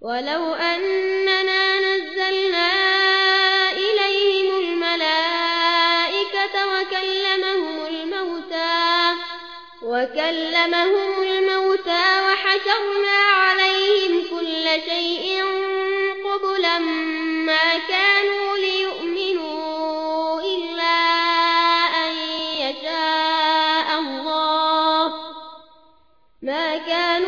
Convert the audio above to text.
ولو أننا نزلنا إليهم الملائكة وكلمهم الموتى وكلمهم الموتى وحشرنا عليهم كل شيء قبلا ما كانوا ليؤمنوا إلا أن يشاء الله ما كانوا